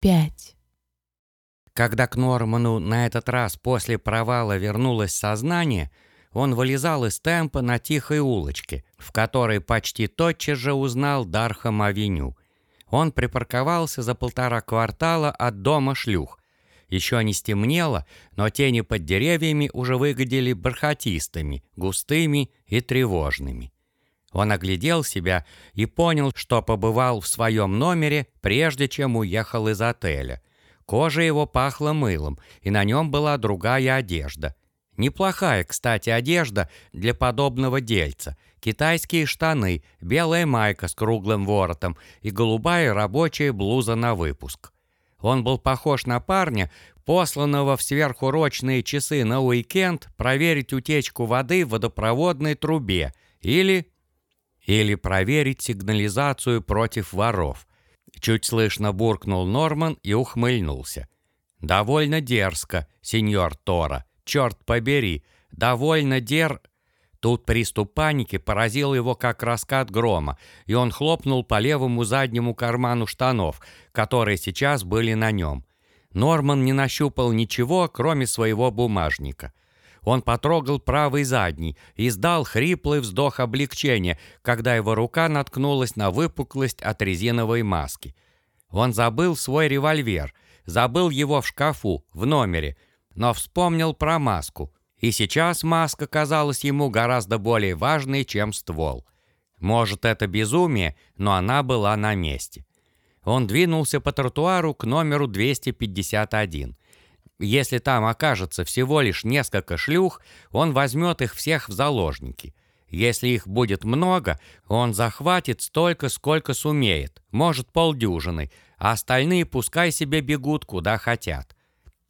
пять. Когда к Норману на этот раз после провала вернулось сознание, он вылезал из темпа на тихой улочке, в которой почти тотчас же узнал Дархам-авеню. Он припарковался за полтора квартала от дома шлюх. Еще не стемнело, но тени под деревьями уже выглядели бархатистыми, густыми и тревожными. Он оглядел себя и понял, что побывал в своем номере, прежде чем уехал из отеля. Кожа его пахла мылом, и на нем была другая одежда. Неплохая, кстати, одежда для подобного дельца. Китайские штаны, белая майка с круглым воротом и голубая рабочая блуза на выпуск. Он был похож на парня, посланного в сверхурочные часы на уикенд проверить утечку воды в водопроводной трубе или или проверить сигнализацию против воров. Чуть слышно буркнул Норман и ухмыльнулся. «Довольно дерзко, сеньор Тора, черт побери, довольно дер...» Тут приступ паники поразил его как раскат грома, и он хлопнул по левому заднему карману штанов, которые сейчас были на нем. Норман не нащупал ничего, кроме своего бумажника — он потрогал правый задний и издал хриплый вздох облегчения, когда его рука наткнулась на выпуклость от резиновой маски. Он забыл свой револьвер, забыл его в шкафу, в номере, но вспомнил про маску. И сейчас маска казалась ему гораздо более важной, чем ствол. Может, это безумие, но она была на месте. Он двинулся по тротуару к номеру 251. Если там окажется всего лишь несколько шлюх, он возьмет их всех в заложники. Если их будет много, он захватит столько, сколько сумеет, может полдюжины, а остальные пускай себе бегут куда хотят.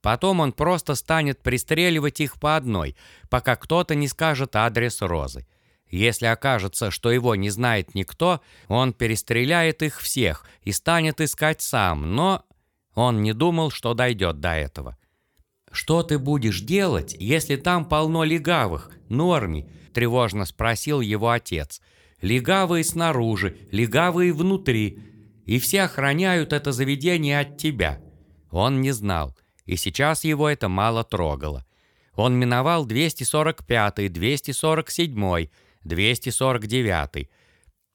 Потом он просто станет пристреливать их по одной, пока кто-то не скажет адрес Розы. Если окажется, что его не знает никто, он перестреляет их всех и станет искать сам, но он не думал, что дойдет до этого. «Что ты будешь делать, если там полно легавых, Норми?» – тревожно спросил его отец. «Легавые снаружи, легавые внутри, и все охраняют это заведение от тебя». Он не знал, и сейчас его это мало трогало. Он миновал 245-й, 247-й, 249-й,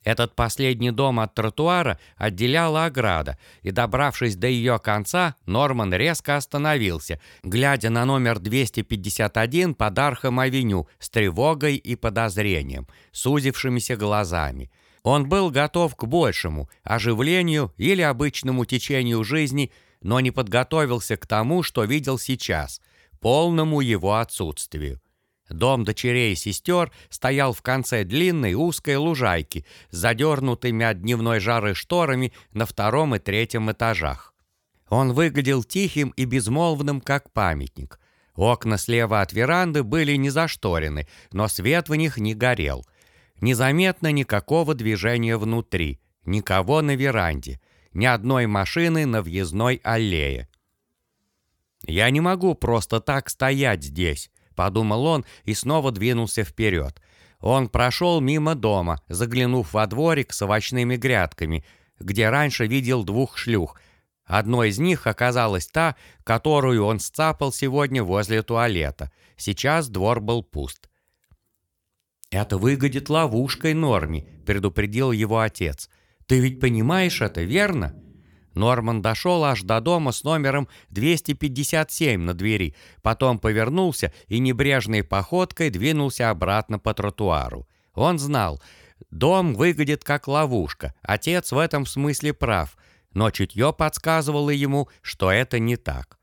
этот последний дом от тротуара отделяла ограда, и, добравшись до ее конца, Норман резко остановился, глядя на номер 251 под Архом-авеню с тревогой и подозрением, сузившимися глазами. Он был готов к большему, оживлению или обычному течению жизни, но не подготовился к тому, что видел сейчас, полному его отсутствию. Дом дочерей и сестер стоял в конце длинной узкой лужайки с задернутыми от дневной жары шторами на втором и третьем этажах. Он выглядел тихим и безмолвным, как памятник. Окна слева от веранды были не зашторены, но свет в них не горел. Незаметно никакого движения внутри, никого на веранде, ни одной машины на въездной аллее. «Я не могу просто так стоять здесь», подумал он и снова двинулся вперед. Он прошел мимо дома, заглянув во дворик с овощными грядками, где раньше видел двух шлюх. Одной из них оказалась та, которую он сцапал сегодня возле туалета. Сейчас двор был пуст. «Это выглядит ловушкой Норми», — предупредил его отец. «Ты ведь понимаешь это, верно?» Норман дошел аж до дома с номером 257 на двери, потом повернулся и небрежной походкой двинулся обратно по тротуару. Он знал, дом выглядит как ловушка, отец в этом смысле прав, но чутье подсказывало ему, что это не так.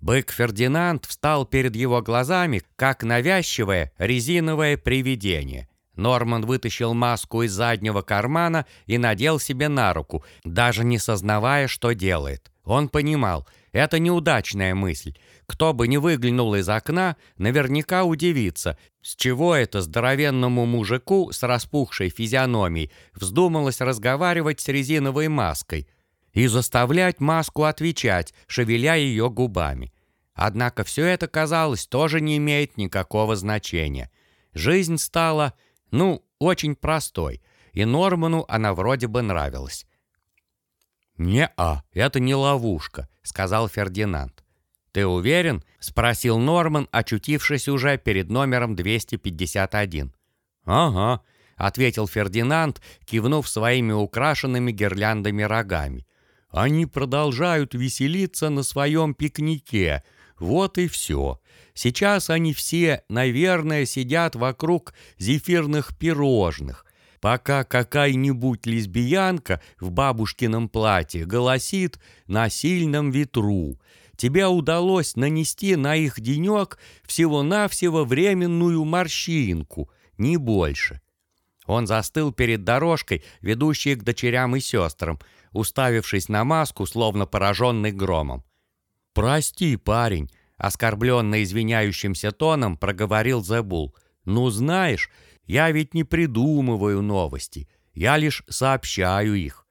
Бык Фердинанд встал перед его глазами, как навязчивое резиновое привидение. Норман вытащил маску из заднего кармана и надел себе на руку, даже не сознавая, что делает. Он понимал, это неудачная мысль. Кто бы ни выглянул из окна, наверняка удивится, с чего это здоровенному мужику с распухшей физиономией вздумалось разговаривать с резиновой маской и заставлять маску отвечать, шевеля ее губами. Однако все это, казалось, тоже не имеет никакого значения. Жизнь стала ну, очень простой, и Норману она вроде бы нравилась. «Не-а, это не ловушка», — сказал Фердинанд. «Ты уверен?» — спросил Норман, очутившись уже перед номером 251. «Ага», — ответил Фердинанд, кивнув своими украшенными гирляндами рогами. «Они продолжают веселиться на своем пикнике. Вот и все. Сейчас они все, наверное, сидят вокруг зефирных пирожных, пока какая-нибудь лесбиянка в бабушкином платье голосит на сильном ветру. Тебе удалось нанести на их денек всего-навсего временную морщинку, не больше. Он застыл перед дорожкой, ведущей к дочерям и сестрам, уставившись на маску, словно пораженный громом. «Прости, парень», — оскорбленно извиняющимся тоном проговорил Зебул. «Ну, знаешь, я ведь не придумываю новости, я лишь сообщаю их».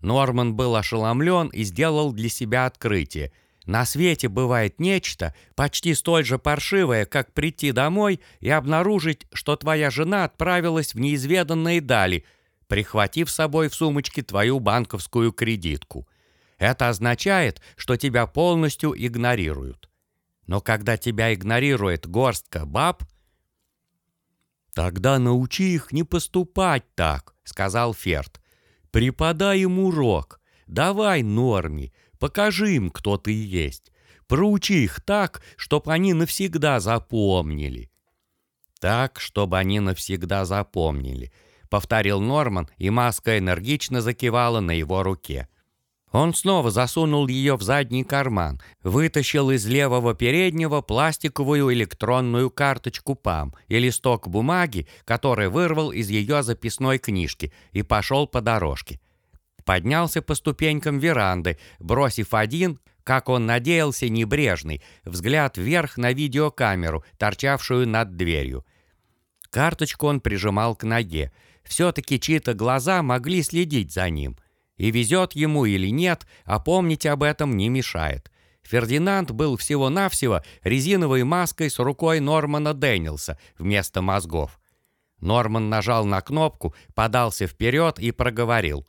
Норман был ошеломлен и сделал для себя открытие. На свете бывает нечто, почти столь же паршивое, как прийти домой и обнаружить, что твоя жена отправилась в неизведанные дали, прихватив с собой в сумочке твою банковскую кредитку. Это означает, что тебя полностью игнорируют. Но когда тебя игнорирует горстка баб – «Тогда научи их не поступать так», — сказал Ферд. «Преподай им урок. Давай, Норми, покажи им, кто ты есть. Проучи их так, чтобы они навсегда запомнили». «Так, чтобы они навсегда запомнили», — повторил Норман, и маска энергично закивала на его руке. Он снова засунул ее в задний карман, вытащил из левого переднего пластиковую электронную карточку ПАМ и листок бумаги, который вырвал из ее записной книжки, и пошел по дорожке. Поднялся по ступенькам веранды, бросив один, как он надеялся, небрежный, взгляд вверх на видеокамеру, торчавшую над дверью. Карточку он прижимал к ноге. Все-таки чьи-то глаза могли следить за ним — и везет ему или нет, а помнить об этом не мешает. Фердинанд был всего-навсего резиновой маской с рукой Нормана Дэниелса вместо мозгов. Норман нажал на кнопку, подался вперед и проговорил.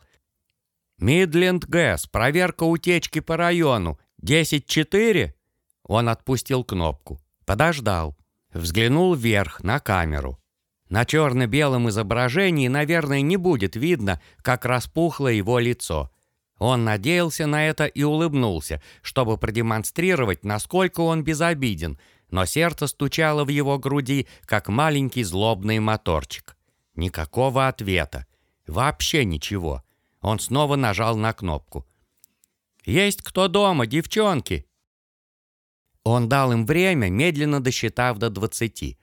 «Мидленд Гэс, проверка утечки по району. 10-4?» Он отпустил кнопку. Подождал. Взглянул вверх, на камеру. На черно-белом изображении, наверное, не будет видно, как распухло его лицо. Он надеялся на это и улыбнулся, чтобы продемонстрировать, насколько он безобиден, но сердце стучало в его груди, как маленький злобный моторчик. Никакого ответа. Вообще ничего. Он снова нажал на кнопку. «Есть кто дома, девчонки?» Он дал им время, медленно досчитав до двадцати.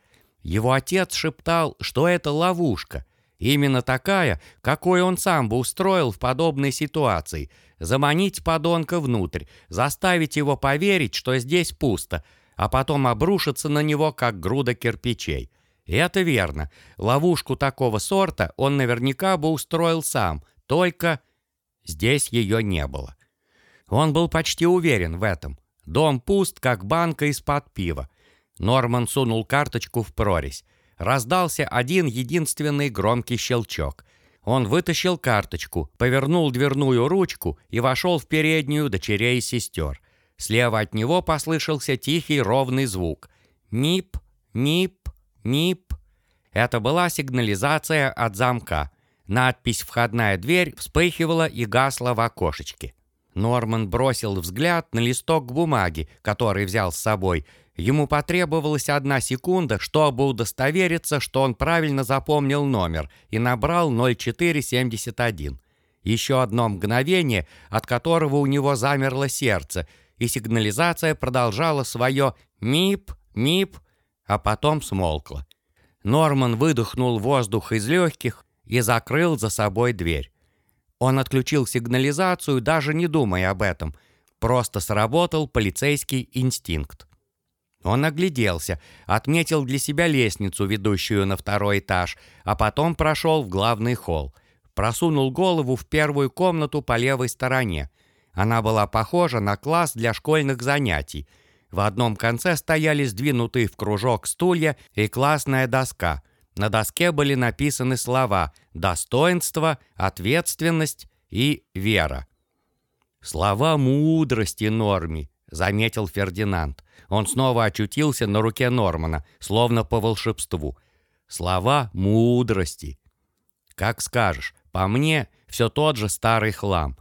Его отец шептал, что это ловушка. Именно такая, какой он сам бы устроил в подобной ситуации. Заманить подонка внутрь, заставить его поверить, что здесь пусто, а потом обрушиться на него, как груда кирпичей. Это верно. Ловушку такого сорта он наверняка бы устроил сам, только здесь ее не было. Он был почти уверен в этом. Дом пуст, как банка из-под пива. Норман сунул карточку в прорезь. Раздался один единственный громкий щелчок. Он вытащил карточку, повернул дверную ручку и вошел в переднюю дочерей и сестер. Слева от него послышался тихий ровный звук. Нип, нип, нип. Это была сигнализация от замка. Надпись «Входная дверь» вспыхивала и гасла в окошечке. Норман бросил взгляд на листок бумаги, который взял с собой, Ему потребовалась одна секунда, чтобы удостовериться, что он правильно запомнил номер и набрал 0471. Еще одно мгновение, от которого у него замерло сердце, и сигнализация продолжала свое «мип, мип», а потом смолкла. Норман выдохнул воздух из легких и закрыл за собой дверь. Он отключил сигнализацию, даже не думая об этом. Просто сработал полицейский инстинкт. Он огляделся, отметил для себя лестницу, ведущую на второй этаж, а потом прошел в главный холл. Просунул голову в первую комнату по левой стороне. Она была похожа на класс для школьных занятий. В одном конце стояли сдвинутые в кружок стулья и классная доска. На доске были написаны слова «достоинство», «ответственность» и «вера». «Слова мудрости, Норми», — заметил Фердинанд. Он снова очутился на руке Нормана, словно по волшебству. «Слова мудрости». «Как скажешь, по мне все тот же старый хлам».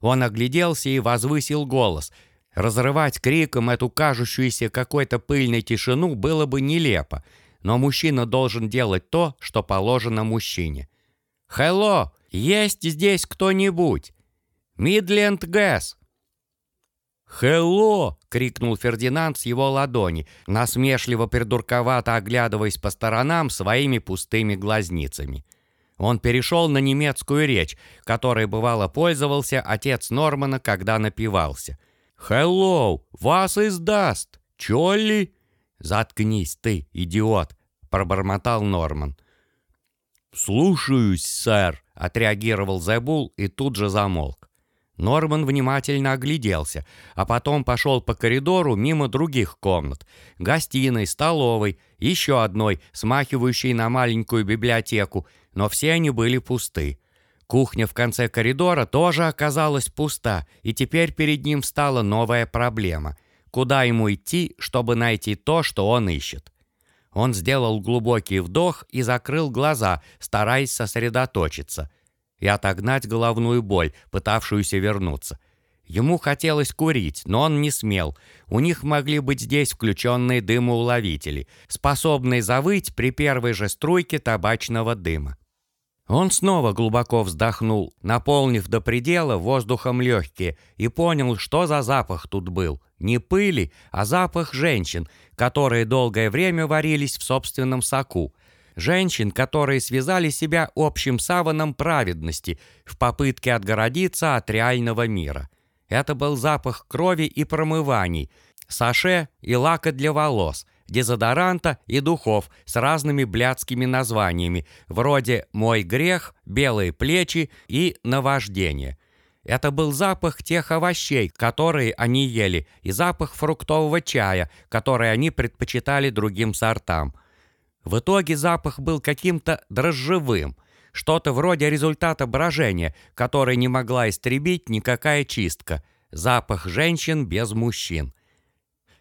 Он огляделся и возвысил голос. Разрывать криком эту кажущуюся какой-то пыльной тишину было бы нелепо, но мужчина должен делать то, что положено мужчине. «Хелло! Есть здесь кто-нибудь?» «Мидленд Гэс!» «Хелло!» — крикнул Фердинанд с его ладони, насмешливо-придурковато оглядываясь по сторонам своими пустыми глазницами. Он перешел на немецкую речь, которой бывало пользовался отец Нормана, когда напивался. «Хеллоу! Вас издаст! Чолли?» «Заткнись ты, идиот!» — пробормотал Норман. «Слушаюсь, сэр», — отреагировал Зебул и тут же замолк. Норман внимательно огляделся, а потом пошел по коридору мимо других комнат. Гостиной, столовой, еще одной, смахивающей на маленькую библиотеку, но все они были пусты. Кухня в конце коридора тоже оказалась пуста, и теперь перед ним стала новая проблема. Куда ему идти, чтобы найти то, что он ищет? Он сделал глубокий вдох и закрыл глаза, стараясь сосредоточиться и отогнать головную боль, пытавшуюся вернуться. Ему хотелось курить, но он не смел. У них могли быть здесь включенные дымоуловители, способные завыть при первой же струйке табачного дыма. Он снова глубоко вздохнул, наполнив до предела воздухом легкие, и понял, что за запах тут был. Не пыли, а запах женщин, которые долгое время варились в собственном соку. Женщин, которые связали себя общим саваном праведности в попытке отгородиться от реального мира. Это был запах крови и промываний, саше и лака для волос – дезодоранта и духов с разными блядскими названиями, вроде «Мой грех», «Белые плечи» и «Наваждение». Это был запах тех овощей, которые они ели, и запах фруктового чая, который они предпочитали другим сортам. В итоге запах был каким-то дрожжевым, что-то вроде результата брожения, который не могла истребить никакая чистка. Запах женщин без мужчин.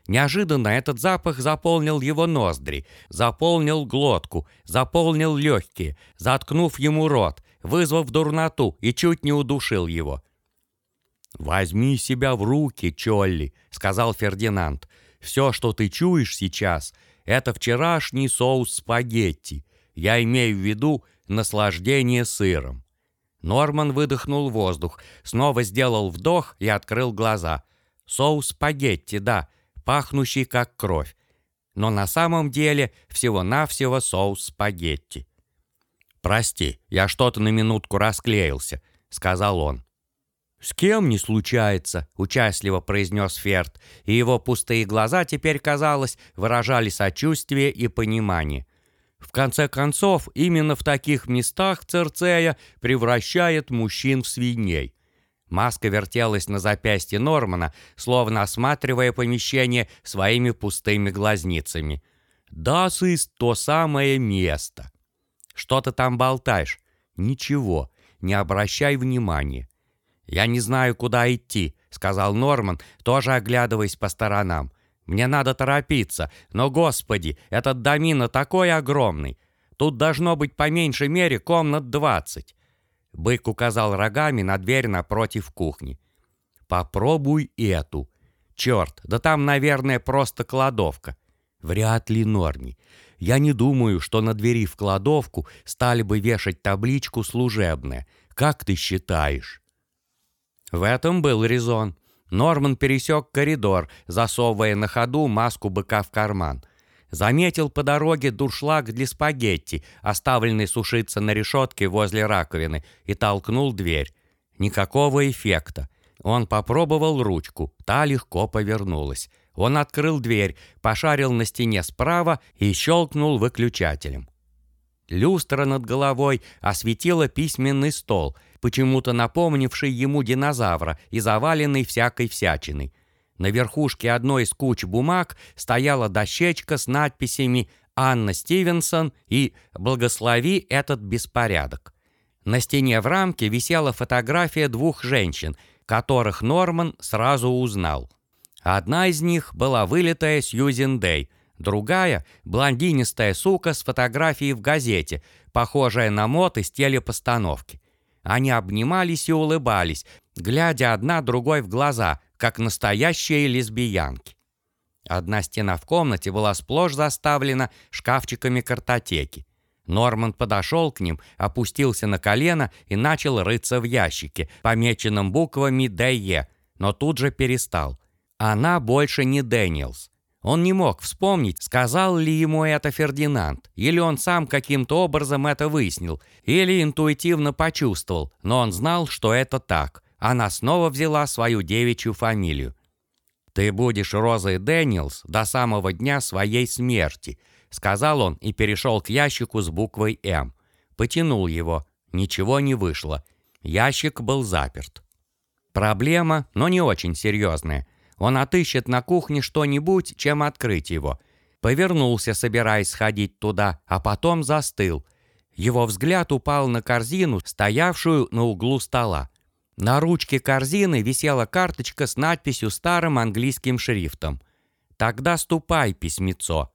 Неожиданно этот запах заполнил его ноздри, заполнил глотку, заполнил легкие, заткнув ему рот, вызвав дурноту и чуть не удушил его. «Возьми себя в руки, Чолли», — сказал Фердинанд. «Все, что ты чуешь сейчас, это вчерашний соус спагетти. Я имею в виду наслаждение сыром». Норман выдохнул воздух, снова сделал вдох и открыл глаза. «Соус спагетти, да, пахнущий как кровь, но на самом деле всего-навсего соус спагетти. «Прости, я что-то на минутку расклеился», — сказал он. «С кем не случается», — участливо произнес Ферд, и его пустые глаза теперь, казалось, выражали сочувствие и понимание. В конце концов, именно в таких местах Церцея превращает мужчин в свиней. Маска вертелась на запястье Нормана, словно осматривая помещение своими пустыми глазницами. «Das ist то самое место». «Что ты там болтаешь?» «Ничего, не обращай внимания». «Я не знаю, куда идти», — сказал Норман, тоже оглядываясь по сторонам. «Мне надо торопиться, но, господи, этот домино такой огромный. Тут должно быть по меньшей мере комнат двадцать. Бык указал рогами на дверь напротив кухни. «Попробуй эту. Черт, да там, наверное, просто кладовка. Вряд ли норми. Я не думаю, что на двери в кладовку стали бы вешать табличку «служебная». Как ты считаешь?» В этом был резон. Норман пересек коридор, засовывая на ходу маску быка в карман – Заметил по дороге дуршлаг для спагетти, оставленный сушиться на решетке возле раковины, и толкнул дверь. Никакого эффекта. Он попробовал ручку, та легко повернулась. Он открыл дверь, пошарил на стене справа и щелкнул выключателем. Люстра над головой осветила письменный стол, почему-то напомнивший ему динозавра и заваленный всякой всячиной. На верхушке одной из куч бумаг стояла дощечка с надписями «Анна Стивенсон» и «Благослови этот беспорядок». На стене в рамке висела фотография двух женщин, которых Норман сразу узнал. Одна из них была вылитая Сьюзен Дэй, другая — блондинистая сука с фотографией в газете, похожая на мод из телепостановки. Они обнимались и улыбались, глядя одна другой в глаза, как настоящие лесбиянки. Одна стена в комнате была сплошь заставлена шкафчиками картотеки. Норман подошел к ним, опустился на колено и начал рыться в ящике, помеченном буквами «ДЕ», но тут же перестал. Она больше не Дэниелс. Он не мог вспомнить, сказал ли ему это Фердинанд, или он сам каким-то образом это выяснил, или интуитивно почувствовал, но он знал, что это так. Она снова взяла свою девичью фамилию. «Ты будешь Розой Дэниелс до самого дня своей смерти», сказал он и перешел к ящику с буквой «М». Потянул его. Ничего не вышло. Ящик был заперт. Проблема, но не очень серьезная. Он отыщет на кухне что-нибудь, чем открыть его. Повернулся, собираясь сходить туда, а потом застыл. Его взгляд упал на корзину, стоявшую на углу стола. На ручке корзины висела карточка с надписью старым английским шрифтом. «Тогда ступай, письмецо».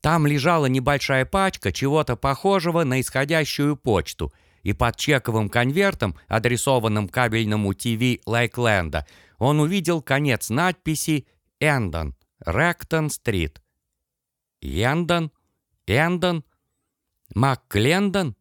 Там лежала небольшая пачка чего-то похожего на исходящую почту, и под чековым конвертом, адресованным кабельному ТВ Лейкленда, он увидел конец надписи «Эндон, Ректон-стрит». «Эндон? Эндон? Макклендон?»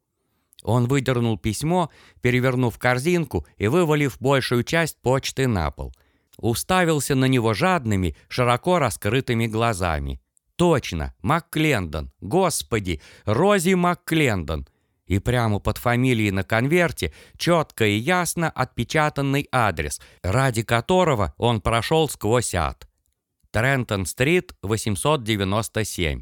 Он выдернул письмо, перевернув корзинку и вывалив большую часть почты на пол. Уставился на него жадными, широко раскрытыми глазами. Точно, Макклендон, господи, Рози Макклендон. И прямо под фамилией на конверте четко и ясно отпечатанный адрес, ради которого он прошел сквозь ад. Трентон-стрит, 897.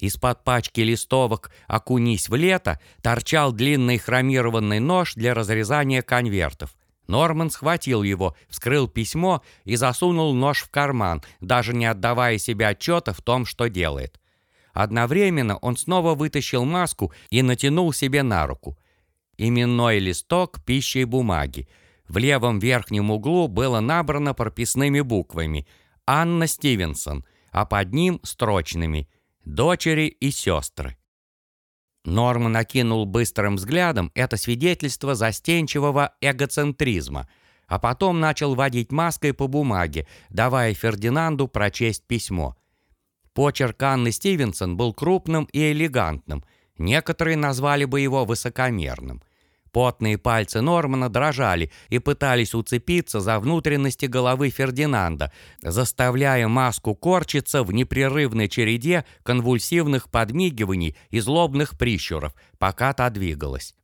Из-под пачки листовок «Окунись в лето» торчал длинный хромированный нож для разрезания конвертов. Норман схватил его, вскрыл письмо и засунул нож в карман, даже не отдавая себе отчета в том, что делает. Одновременно он снова вытащил маску и натянул себе на руку. Именной листок пищей бумаги. В левом верхнем углу было набрано прописными буквами «Анна Стивенсон», а под ним строчными – дочери и сестры. Норман окинул быстрым взглядом это свидетельство застенчивого эгоцентризма, а потом начал водить маской по бумаге, давая Фердинанду прочесть письмо. Почерк Анны Стивенсон был крупным и элегантным, некоторые назвали бы его высокомерным. Потные пальцы Нормана дрожали и пытались уцепиться за внутренности головы Фердинанда, заставляя маску корчиться в непрерывной череде конвульсивных подмигиваний и злобных прищуров, пока та двигалась.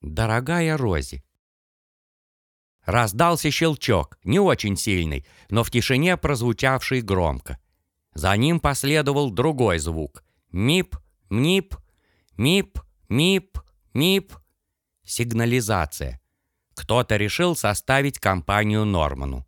«Дорогая Рози», Раздался щелчок, не очень сильный, но в тишине прозвучавший громко. За ним последовал другой звук. Мип, мнип, мип, мип, МИП. Сигнализация. Кто-то решил составить компанию Норману.